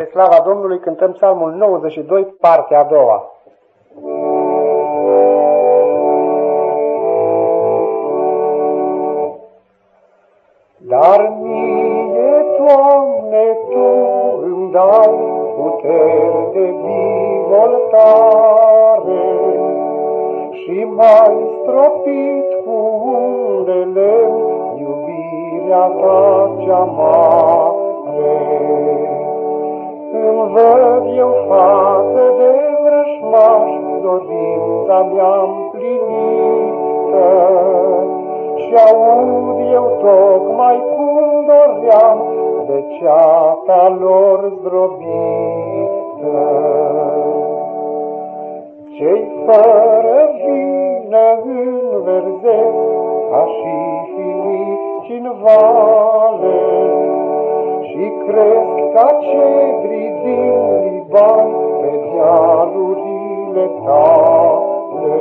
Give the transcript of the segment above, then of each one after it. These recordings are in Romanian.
Spre slava Domnului cântăm psalmul 92, partea a doua. Dar mie, Doamne, Tu îmi dai puteri de bivoltare și mai stropit cu undele iubirea Ta cea mare văd eu față de vrășmaș, dorința mea împlinită. Și aud eu tocmai cum doream de ceata lor zdrobită. Cei fără vină înverzesc, ca și finici în vale, și cresc ca cedri din Liban pe dealurile tale.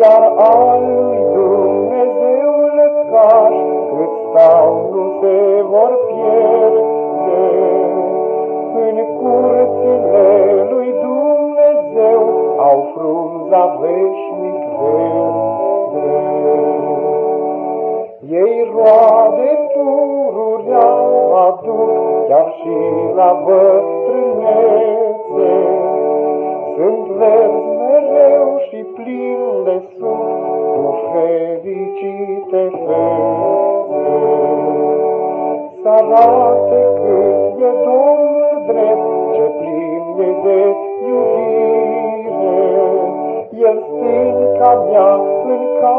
Iar al lui Dumnezeu lăcaș, cât stau nu se vor pierde. În curțile lui Dumnezeu au frunza veșnic verde. dar și la bătrânețe. Sunt verzi mereu și plin de sunt cu fericite fețe. Să cât e Domnul drept, ce plin e de iubire, El stânca mea în care